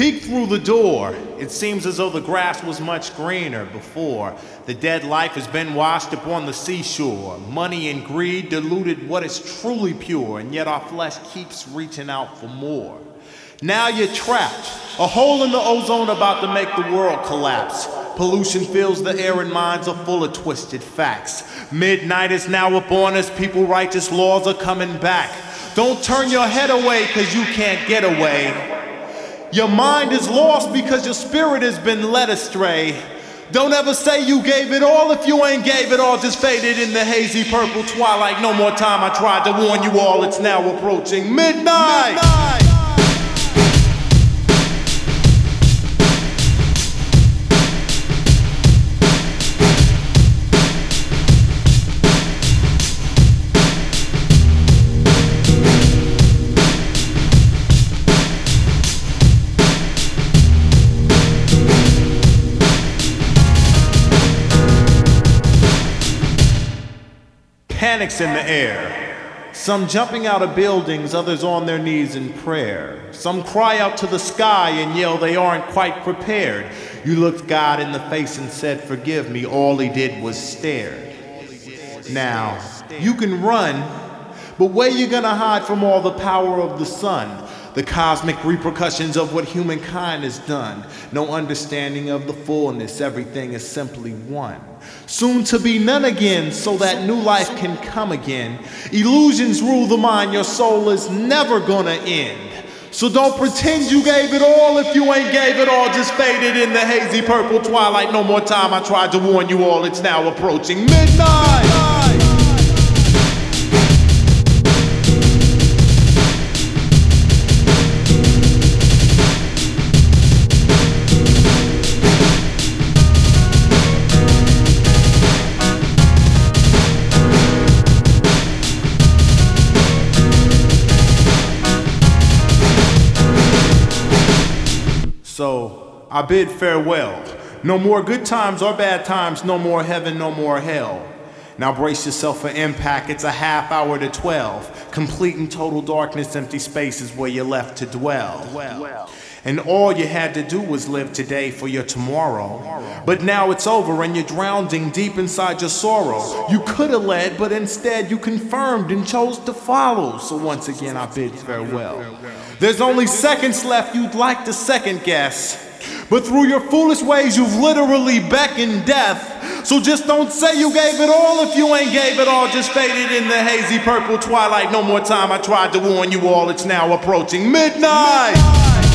through the door, it seems as though the grass was much greener before. The dead life has been washed upon the seashore. Money and greed diluted what is truly pure, and yet our flesh keeps reaching out for more. Now you're trapped, a hole in the ozone about to make the world collapse. Pollution fills the air and minds are full of twisted facts. Midnight is now upon us, people righteous laws are coming back. Don't turn your head away cause you can't get away. Your mind is lost because your spirit has been led astray. Don't ever say you gave it all if you ain't gave it all, just faded in the hazy purple twilight. No more time, I tried to warn you all, it's now approaching midnight. midnight. Panics in the air. Some jumping out of buildings, others on their knees in prayer. Some cry out to the sky and yell they aren't quite prepared. You looked God in the face and said, Forgive me. All he did was stare. Now, you can run, but where you gonna hide from all the power of the sun? The cosmic repercussions of what humankind has done. No understanding of the fullness, everything is simply one. Soon to be none again, so that new life can come again. Illusions rule the mind, your soul is never gonna end. So don't pretend you gave it all if you ain't gave it all, just faded in the hazy purple twilight. No more time, I tried to warn you all, it's now approaching midnight. So I bid farewell. No more good times or bad times, no more heaven, no more hell. Now brace yourself for impact. It's a half hour to 12. Complete and total darkness, empty spaces where you're left to dwell. And all you had to do was live today for your tomorrow. But now it's over and you're drowning deep inside your sorrow. You could have led, but instead you confirmed and chose to follow. So once again, I bid farewell. There's only seconds left you'd like to second guess. But through your foolish ways, you've literally beckoned death. So just don't say you gave it all if you ain't gave it all. Just faded in the hazy purple twilight. No more time. I tried to warn you all. It's now approaching midnight. midnight.